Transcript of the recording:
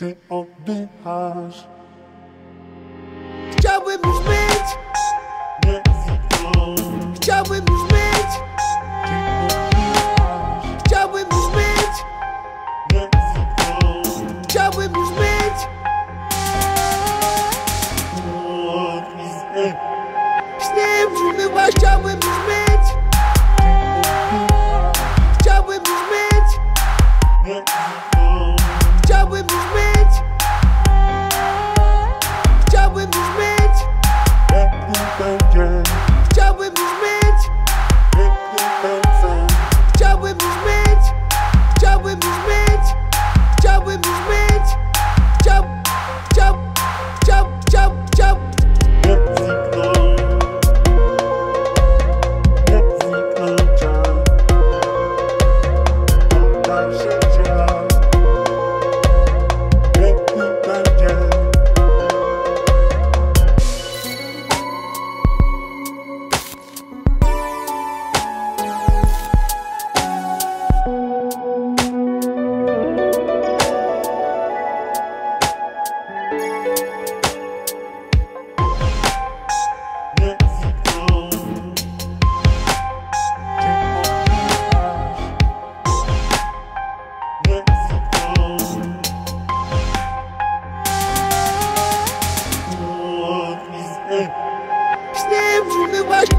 Czy oddychasz? Chciałbym już być. Chciałbym już być. Czy? Chciałbym już być. Chciałbym już być. Chciałbym już być. Chciałbym być. me where